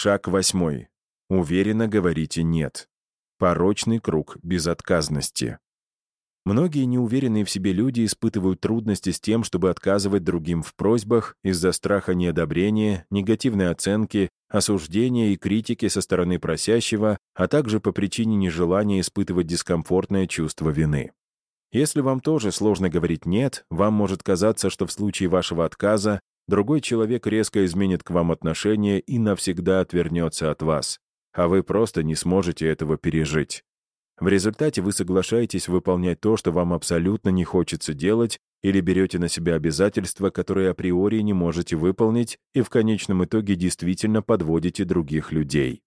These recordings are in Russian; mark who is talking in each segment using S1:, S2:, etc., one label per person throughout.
S1: Шаг восьмой. Уверенно говорите «нет». Порочный круг безотказности. Многие неуверенные в себе люди испытывают трудности с тем, чтобы отказывать другим в просьбах из-за страха неодобрения, негативной оценки, осуждения и критики со стороны просящего, а также по причине нежелания испытывать дискомфортное чувство вины. Если вам тоже сложно говорить «нет», вам может казаться, что в случае вашего отказа другой человек резко изменит к вам отношение и навсегда отвернется от вас, а вы просто не сможете этого пережить. В результате вы соглашаетесь выполнять то, что вам абсолютно не хочется делать, или берете на себя обязательства, которые априори не можете выполнить, и в конечном итоге действительно подводите других людей.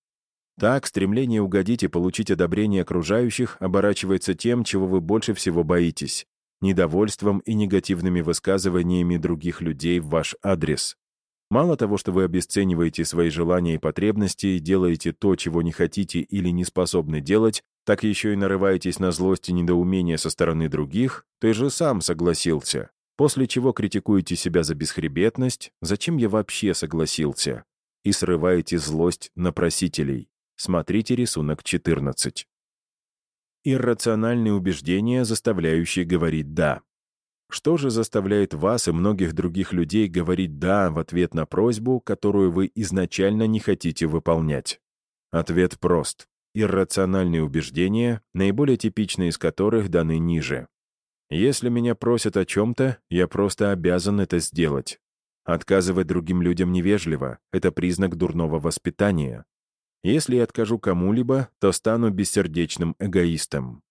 S1: Так, стремление угодить и получить одобрение окружающих оборачивается тем, чего вы больше всего боитесь — недовольством и негативными высказываниями других людей в ваш адрес. Мало того, что вы обесцениваете свои желания и потребности делаете то, чего не хотите или не способны делать, так еще и нарываетесь на злость и недоумение со стороны других, ты же сам согласился. После чего критикуете себя за бесхребетность, зачем я вообще согласился, и срываете злость на просителей. Смотрите рисунок 14. Иррациональные убеждения, заставляющие говорить «да». Что же заставляет вас и многих других людей говорить «да» в ответ на просьбу, которую вы изначально не хотите выполнять? Ответ прост иррациональные убеждения, наиболее типичные из которых даны ниже. Если меня просят о чем-то, я просто обязан это сделать. Отказывать другим людям невежливо — это признак дурного воспитания. Если я откажу кому-либо, то стану бессердечным эгоистом.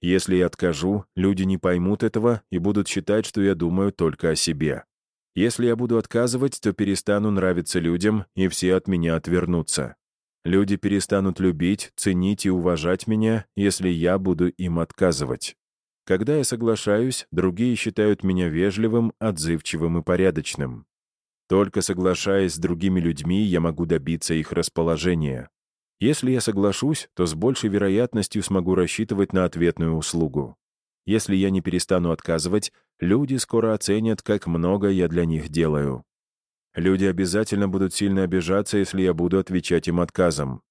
S1: Если я откажу, люди не поймут этого и будут считать, что я думаю только о себе. Если я буду отказывать, то перестану нравиться людям, и все от меня отвернутся. Люди перестанут любить, ценить и уважать меня, если я буду им отказывать. Когда я соглашаюсь, другие считают меня вежливым, отзывчивым и порядочным. Только соглашаясь с другими людьми, я могу добиться их расположения. Если я соглашусь, то с большей вероятностью смогу рассчитывать на ответную услугу. Если я не перестану отказывать, люди скоро оценят, как много я для них делаю. Люди обязательно будут сильно обижаться, если я буду отвечать им отказом.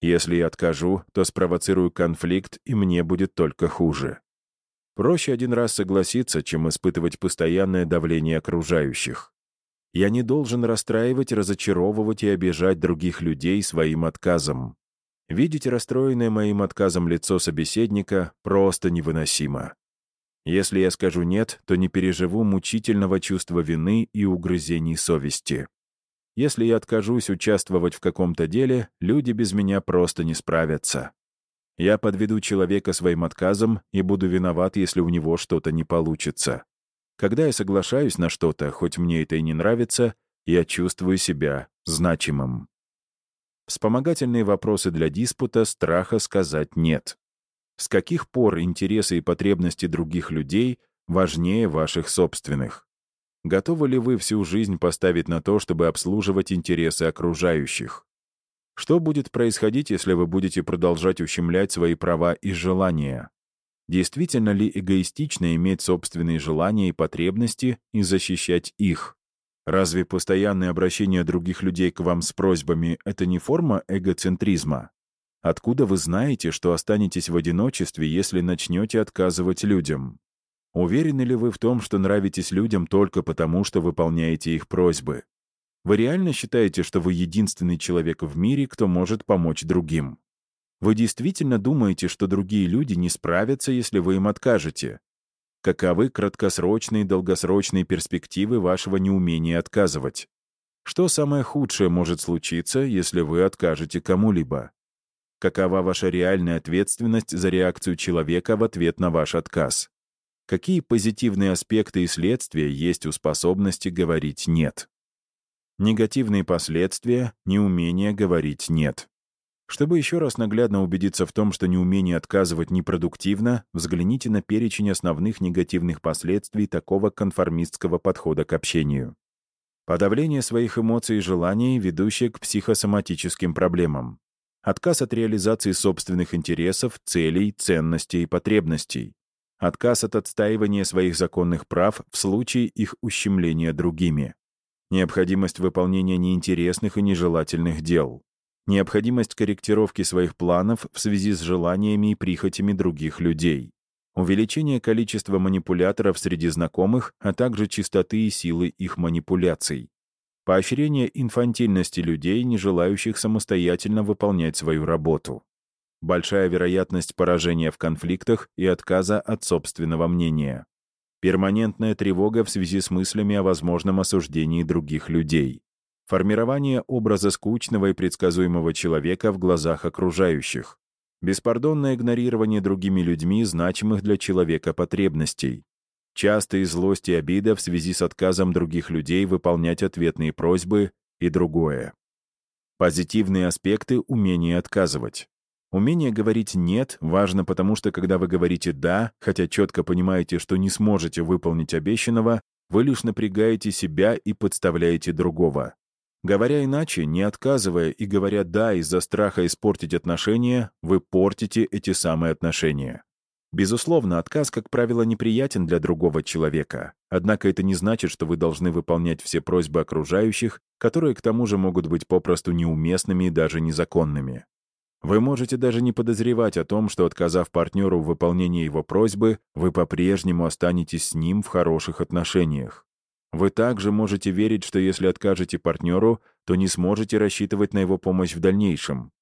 S1: Если я откажу, то спровоцирую конфликт, и мне будет только хуже. Проще один раз согласиться, чем испытывать постоянное давление окружающих. Я не должен расстраивать, разочаровывать и обижать других людей своим отказом. Видеть расстроенное моим отказом лицо собеседника просто невыносимо. Если я скажу «нет», то не переживу мучительного чувства вины и угрызений совести. Если я откажусь участвовать в каком-то деле, люди без меня просто не справятся. Я подведу человека своим отказом и буду виноват, если у него что-то не получится. Когда я соглашаюсь на что-то, хоть мне это и не нравится, я чувствую себя значимым. Вспомогательные вопросы для диспута страха сказать «нет». С каких пор интересы и потребности других людей важнее ваших собственных? Готовы ли вы всю жизнь поставить на то, чтобы обслуживать интересы окружающих? Что будет происходить, если вы будете продолжать ущемлять свои права и желания? Действительно ли эгоистично иметь собственные желания и потребности и защищать их? Разве постоянное обращение других людей к вам с просьбами — это не форма эгоцентризма? Откуда вы знаете, что останетесь в одиночестве, если начнете отказывать людям? Уверены ли вы в том, что нравитесь людям только потому, что выполняете их просьбы? Вы реально считаете, что вы единственный человек в мире, кто может помочь другим? Вы действительно думаете, что другие люди не справятся, если вы им откажете? Каковы краткосрочные и долгосрочные перспективы вашего неумения отказывать? Что самое худшее может случиться, если вы откажете кому-либо? Какова ваша реальная ответственность за реакцию человека в ответ на ваш отказ? Какие позитивные аспекты и следствия есть у способности говорить «нет»? Негативные последствия — неумение говорить «нет». Чтобы еще раз наглядно убедиться в том, что неумение отказывать непродуктивно, взгляните на перечень основных негативных последствий такого конформистского подхода к общению. Подавление своих эмоций и желаний, ведущее к психосоматическим проблемам. Отказ от реализации собственных интересов, целей, ценностей и потребностей, отказ от отстаивания своих законных прав в случае их ущемления другими, необходимость выполнения неинтересных и нежелательных дел, необходимость корректировки своих планов в связи с желаниями и прихотями других людей, увеличение количества манипуляторов среди знакомых, а также чистоты и силы их манипуляций, поощрение инфантильности людей, не желающих самостоятельно выполнять свою работу, большая вероятность поражения в конфликтах и отказа от собственного мнения, перманентная тревога в связи с мыслями о возможном осуждении других людей, формирование образа скучного и предсказуемого человека в глазах окружающих, беспардонное игнорирование другими людьми значимых для человека потребностей, частые злость и обида в связи с отказом других людей выполнять ответные просьбы и другое. Позитивные аспекты умения отказывать. Умение говорить «нет» важно, потому что когда вы говорите «да», хотя четко понимаете, что не сможете выполнить обещанного, вы лишь напрягаете себя и подставляете другого. Говоря иначе, не отказывая и говоря «да» из-за страха испортить отношения, вы портите эти самые отношения. Безусловно, отказ, как правило, неприятен для другого человека. Однако это не значит, что вы должны выполнять все просьбы окружающих, которые к тому же могут быть попросту неуместными и даже незаконными. Вы можете даже не подозревать о том, что, отказав партнеру в выполнении его просьбы, вы по-прежнему останетесь с ним в хороших отношениях. Вы также можете верить, что если откажете партнеру, то не сможете рассчитывать на его помощь в дальнейшем.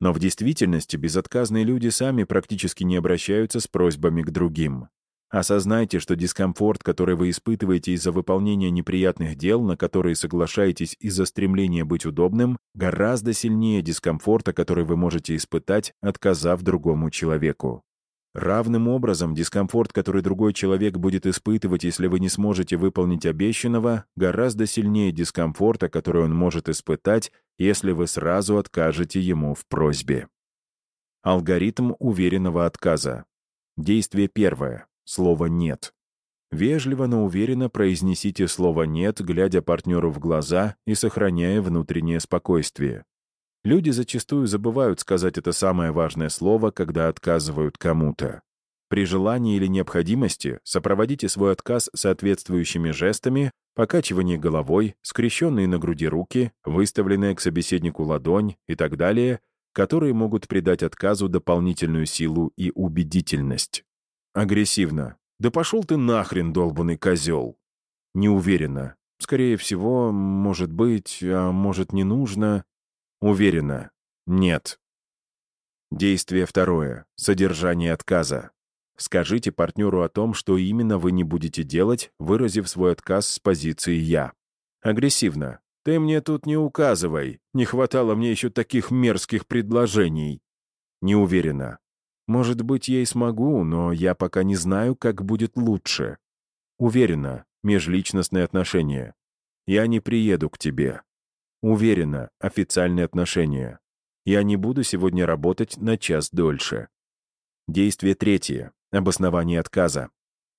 S1: Но в действительности безотказные люди сами практически не обращаются с просьбами к другим. Осознайте, что дискомфорт, который вы испытываете из-за выполнения неприятных дел, на которые соглашаетесь из-за стремления быть удобным, гораздо сильнее дискомфорта, который вы можете испытать, отказав другому человеку. Равным образом, дискомфорт, который другой человек будет испытывать, если вы не сможете выполнить обещанного, гораздо сильнее дискомфорта, который он может испытать, если вы сразу откажете ему в просьбе. Алгоритм уверенного отказа. Действие первое. Слово «нет». Вежливо, но уверенно произнесите слово «нет», глядя партнеру в глаза и сохраняя внутреннее спокойствие. Люди зачастую забывают сказать это самое важное слово, когда отказывают кому-то. При желании или необходимости сопроводите свой отказ соответствующими жестами, покачивание головой, скрещенные на груди руки, выставленная к собеседнику ладонь и так далее, которые могут придать отказу дополнительную силу и убедительность. Агрессивно. «Да пошел ты нахрен, долбанный козел!» Неуверенно. Скорее всего, может быть, а может не нужно. Уверенно. Нет. Действие второе. Содержание отказа. Скажите партнеру о том, что именно вы не будете делать, выразив свой отказ с позиции «я». Агрессивно. «Ты мне тут не указывай. Не хватало мне еще таких мерзких предложений». Неуверенно. «Может быть, я и смогу, но я пока не знаю, как будет лучше». Уверенно. Межличностные отношения. «Я не приеду к тебе. Уверена, официальные отношения. Я не буду сегодня работать на час дольше. Действие третье. Обоснование отказа.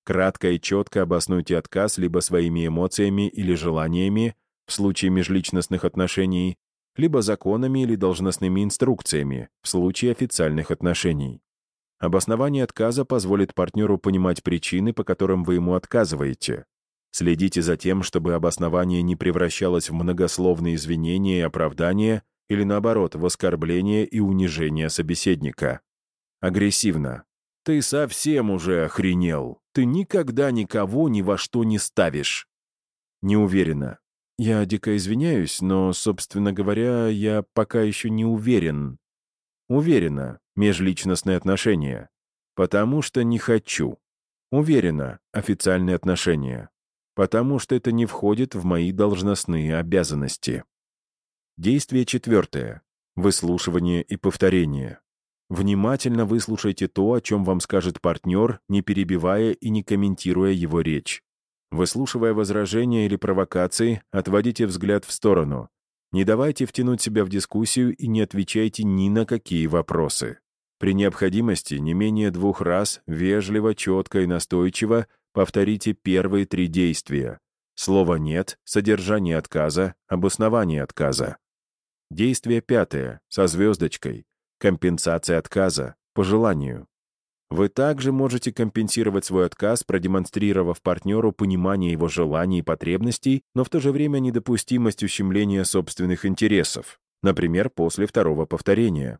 S1: Кратко и четко обоснуйте отказ либо своими эмоциями или желаниями, в случае межличностных отношений, либо законами или должностными инструкциями, в случае официальных отношений. Обоснование отказа позволит партнеру понимать причины, по которым вы ему отказываете. Следите за тем, чтобы обоснование не превращалось в многословные извинения и оправдания или, наоборот, в оскорбление и унижение собеседника. Агрессивно. «Ты совсем уже охренел. Ты никогда никого ни во что не ставишь». Неуверенно. «Я дико извиняюсь, но, собственно говоря, я пока еще не уверен». Уверенно. Межличностные отношения. Потому что не хочу. Уверенно. Официальные отношения потому что это не входит в мои должностные обязанности. Действие четвертое. Выслушивание и повторение. Внимательно выслушайте то, о чем вам скажет партнер, не перебивая и не комментируя его речь. Выслушивая возражения или провокации, отводите взгляд в сторону. Не давайте втянуть себя в дискуссию и не отвечайте ни на какие вопросы. При необходимости не менее двух раз, вежливо, четко и настойчиво Повторите первые три действия. Слово «нет», содержание отказа, обоснование отказа. Действие пятое, со звездочкой. Компенсация отказа, по желанию. Вы также можете компенсировать свой отказ, продемонстрировав партнеру понимание его желаний и потребностей, но в то же время недопустимость ущемления собственных интересов. например, после второго повторения.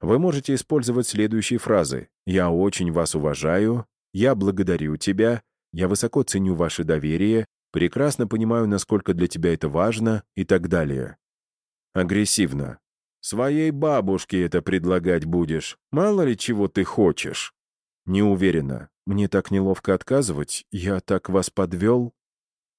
S1: Вы можете использовать следующие фразы «Я очень вас уважаю», «Я благодарю тебя», «Я высоко ценю ваше доверие», «Прекрасно понимаю, насколько для тебя это важно» и так далее. Агрессивно. «Своей бабушке это предлагать будешь. Мало ли чего ты хочешь». Неуверенно. «Мне так неловко отказывать. Я так вас подвел».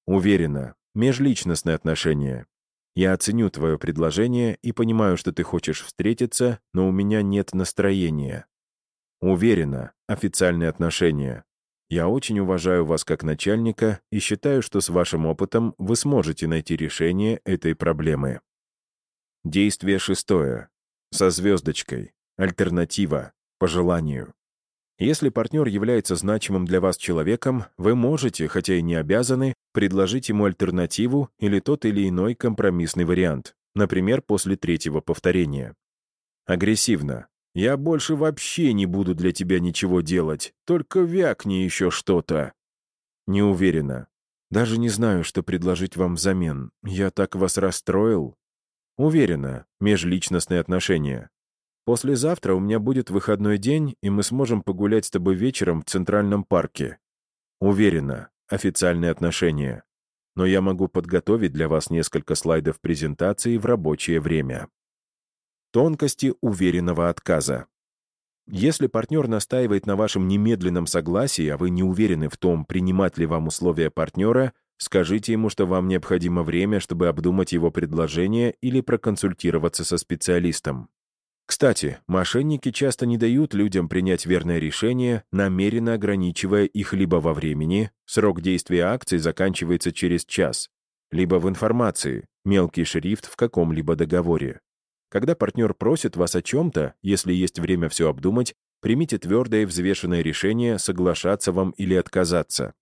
S1: Уверенно. Межличностные отношения. Я оценю твое предложение и понимаю, что ты хочешь встретиться, но у меня нет настроения. Уверена, официальные отношения. Я очень уважаю вас как начальника и считаю, что с вашим опытом вы сможете найти решение этой проблемы. Действие шестое. Со звездочкой. Альтернатива. По желанию. Если партнер является значимым для вас человеком, вы можете, хотя и не обязаны, предложить ему альтернативу или тот или иной компромиссный вариант, например, после третьего повторения. Агрессивно. «Я больше вообще не буду для тебя ничего делать, только вякни еще что-то». Неуверенно. «Даже не знаю, что предложить вам взамен. Я так вас расстроил». Уверенно. Межличностные отношения. Послезавтра у меня будет выходной день, и мы сможем погулять с тобой вечером в Центральном парке. Уверена, официальные отношения. Но я могу подготовить для вас несколько слайдов презентации в рабочее время. Тонкости уверенного отказа. Если партнер настаивает на вашем немедленном согласии, а вы не уверены в том, принимать ли вам условия партнера, скажите ему, что вам необходимо время, чтобы обдумать его предложение или проконсультироваться со специалистом. Кстати, мошенники часто не дают людям принять верное решение, намеренно ограничивая их либо во времени, срок действия акций заканчивается через час, либо в информации, мелкий шрифт в каком-либо договоре. Когда партнер просит вас о чем-то, если есть время все обдумать, примите твердое и взвешенное решение, соглашаться вам или отказаться.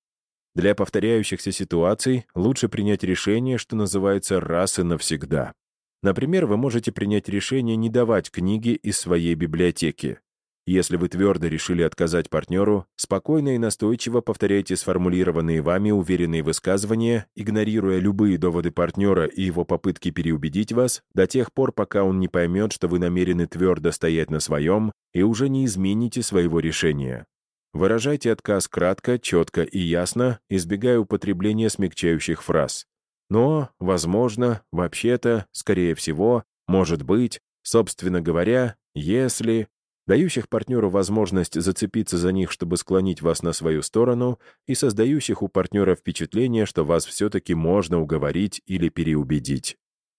S1: Для повторяющихся ситуаций лучше принять решение, что называется, раз и навсегда. Например, вы можете принять решение не давать книги из своей библиотеки. Если вы твердо решили отказать партнеру, спокойно и настойчиво повторяйте сформулированные вами уверенные высказывания, игнорируя любые доводы партнера и его попытки переубедить вас, до тех пор, пока он не поймет, что вы намерены твердо стоять на своем и уже не измените своего решения. Выражайте отказ кратко, четко и ясно, избегая употребления смягчающих фраз. Но, возможно, вообще-то, скорее всего, может быть, собственно говоря, если, дающих партнеру возможность зацепиться за них, чтобы склонить вас на свою сторону, и создающих у партнера впечатление, что вас все-таки можно уговорить или переубедить.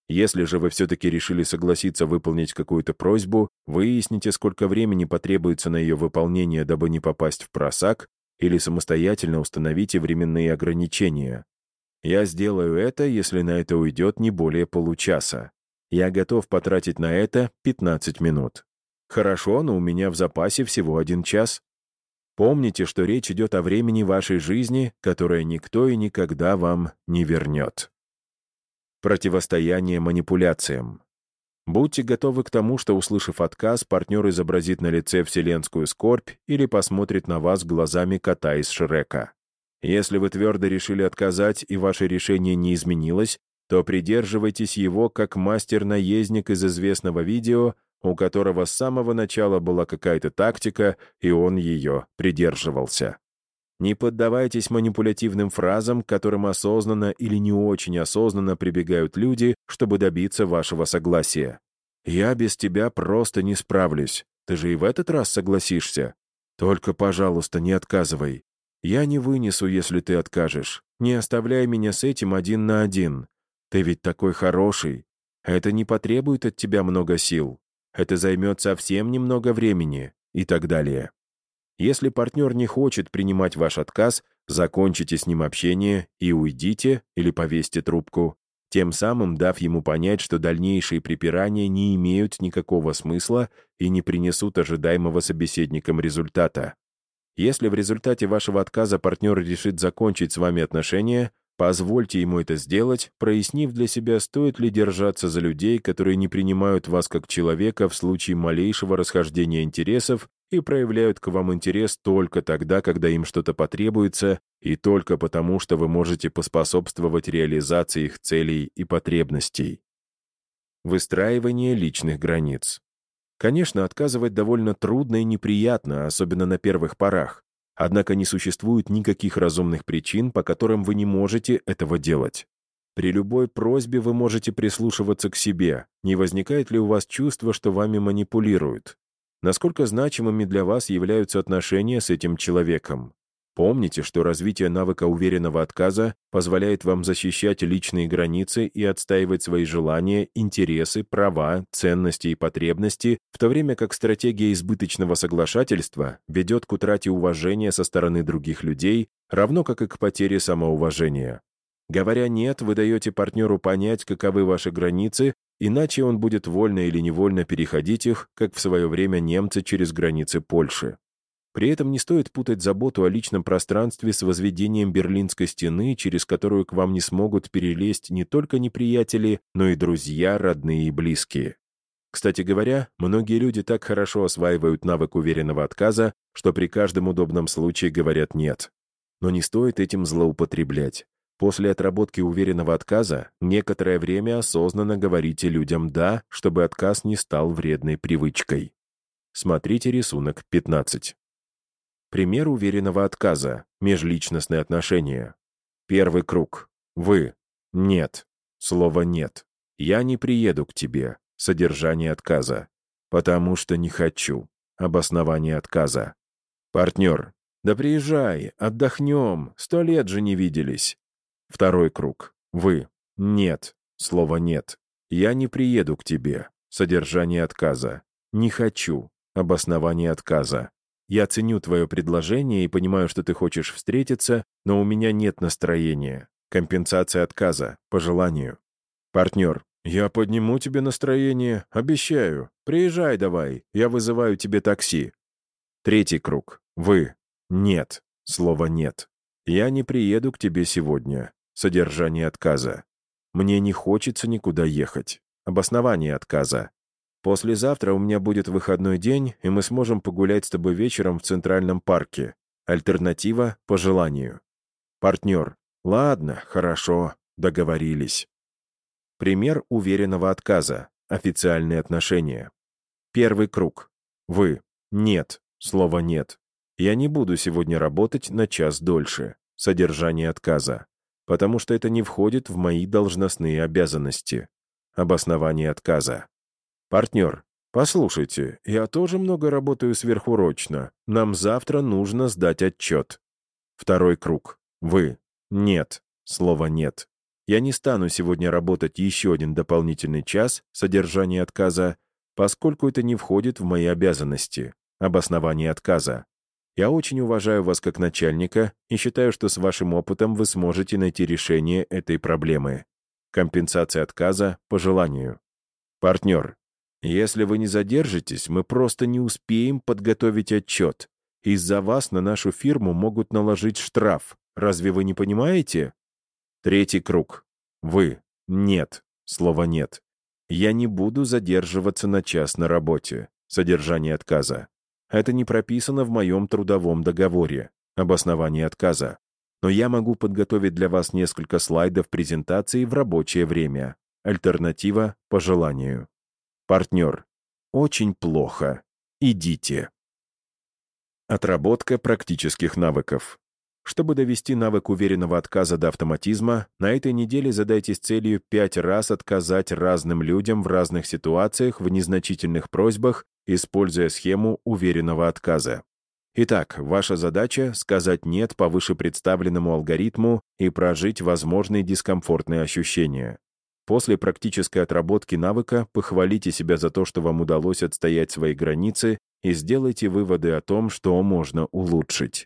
S1: Если же вы все-таки решили согласиться выполнить какую-то просьбу, выясните, сколько времени потребуется на ее выполнение, дабы не попасть в просак, или самостоятельно установите временные ограничения. Я сделаю это, если на это уйдет не более получаса. Я готов потратить на это 15 минут. Хорошо, но у меня в запасе всего один час. Помните, что речь идет о времени вашей жизни, которое никто и никогда вам не вернет. Противостояние манипуляциям. Будьте готовы к тому, что, услышав отказ, партнер изобразит на лице вселенскую скорбь или посмотрит на вас глазами кота из Шрека. Если вы твердо решили отказать и ваше решение не изменилось, то придерживайтесь его как мастер-наездник из известного видео, у которого с самого начала была какая-то тактика, и он ее придерживался. Не поддавайтесь манипулятивным фразам, к которым осознанно или не очень осознанно прибегают люди, чтобы добиться вашего согласия. «Я без тебя просто не справлюсь. Ты же и в этот раз согласишься. Только, пожалуйста, не отказывай. Я не вынесу, если ты откажешь. Не оставляй меня с этим один на один. Ты ведь такой хороший. Это не потребует от тебя много сил. Это займет совсем немного времени и так далее. Если партнер не хочет принимать ваш отказ, закончите с ним общение и уйдите или повесьте трубку, тем самым дав ему понять, что дальнейшие припирания не имеют никакого смысла и не принесут ожидаемого собеседникам результата. Если в результате вашего отказа партнер решит закончить с вами отношения, позвольте ему это сделать, прояснив для себя, стоит ли держаться за людей, которые не принимают вас как человека в случае малейшего расхождения интересов и проявляют к вам интерес только тогда, когда им что-то потребуется, и только потому, что вы можете поспособствовать реализации их целей и потребностей. Выстраивание личных границ. Конечно, отказывать довольно трудно и неприятно, особенно на первых порах. Однако не существует никаких разумных причин, по которым вы не можете этого делать. При любой просьбе вы можете прислушиваться к себе. Не возникает ли у вас чувство, что вами манипулируют? Насколько значимыми для вас являются отношения с этим человеком? Помните, что развитие навыка уверенного отказа позволяет вам защищать личные границы и отстаивать свои желания, интересы, права, ценности и потребности, в то время как стратегия избыточного соглашательства ведет к утрате уважения со стороны других людей, равно как и к потере самоуважения. Говоря «нет», вы даете партнеру понять, каковы ваши границы, иначе он будет вольно или невольно переходить их, как в свое время немцы через границы Польши. При этом не стоит путать заботу о личном пространстве с возведением Берлинской стены, через которую к вам не смогут перелезть не только неприятели, но и друзья, родные и близкие. Кстати говоря, многие люди так хорошо осваивают навык уверенного отказа, что при каждом удобном случае говорят «нет». Но не стоит этим злоупотреблять. После отработки уверенного отказа некоторое время осознанно говорите людям «да», чтобы отказ не стал вредной привычкой. Смотрите рисунок 15. Пример уверенного отказа. Межличностные отношения. Первый круг. Вы. Нет. Слово «нет». Я не приеду к тебе. Содержание отказа. Потому что не хочу. Обоснование отказа. Партнер. Да приезжай, отдохнем. Сто лет же не виделись. Второй круг. Вы. Нет. Слово «нет». Я не приеду к тебе. Содержание отказа. Не хочу. Обоснование отказа. Я ценю твое предложение и понимаю, что ты хочешь встретиться, но у меня нет настроения. Компенсация отказа, по желанию. Партнер. Я подниму тебе настроение, обещаю. Приезжай давай, я вызываю тебе такси. Третий круг. Вы. Нет. Слово «нет». Я не приеду к тебе сегодня. Содержание отказа. Мне не хочется никуда ехать. Обоснование отказа. Послезавтра у меня будет выходной день, и мы сможем погулять с тобой вечером в Центральном парке. Альтернатива — по желанию. Партнер. Ладно, хорошо, договорились. Пример уверенного отказа. Официальные отношения. Первый круг. Вы. Нет. Слово «нет». Я не буду сегодня работать на час дольше. Содержание отказа. Потому что это не входит в мои должностные обязанности. Обоснование отказа. «Партнер, послушайте, я тоже много работаю сверхурочно. Нам завтра нужно сдать отчет». Второй круг. Вы. Нет. Слово «нет». Я не стану сегодня работать еще один дополнительный час, содержание отказа, поскольку это не входит в мои обязанности. Обоснование отказа. Я очень уважаю вас как начальника и считаю, что с вашим опытом вы сможете найти решение этой проблемы. Компенсация отказа по желанию. Партнер, если вы не задержитесь, мы просто не успеем подготовить отчет. Из-за вас на нашу фирму могут наложить штраф. Разве вы не понимаете? Третий круг. Вы. Нет. Слово «нет». Я не буду задерживаться на час на работе. Содержание отказа. Это не прописано в моем трудовом договоре. Обоснование отказа. Но я могу подготовить для вас несколько слайдов презентации в рабочее время. Альтернатива по желанию. Партнер. Очень плохо. Идите. Отработка практических навыков. Чтобы довести навык уверенного отказа до автоматизма, на этой неделе задайтесь целью пять раз отказать разным людям в разных ситуациях в незначительных просьбах, используя схему уверенного отказа. Итак, ваша задача — сказать «нет» по вышепредставленному алгоритму и прожить возможные дискомфортные ощущения. После практической отработки навыка похвалите себя за то, что вам удалось отстоять свои границы, и сделайте выводы о том, что можно улучшить.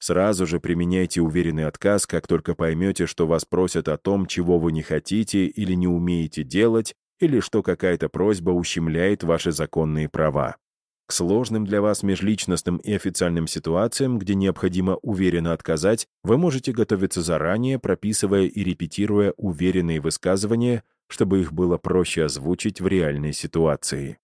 S1: Сразу же применяйте уверенный отказ, как только поймете, что вас просят о том, чего вы не хотите или не умеете делать, или что какая-то просьба ущемляет ваши законные права. К сложным для вас межличностным и официальным ситуациям, где необходимо уверенно отказать, вы можете готовиться заранее, прописывая и репетируя уверенные высказывания, чтобы их было проще озвучить в реальной ситуации.